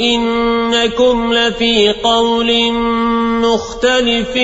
إنكم لفي قول مختلف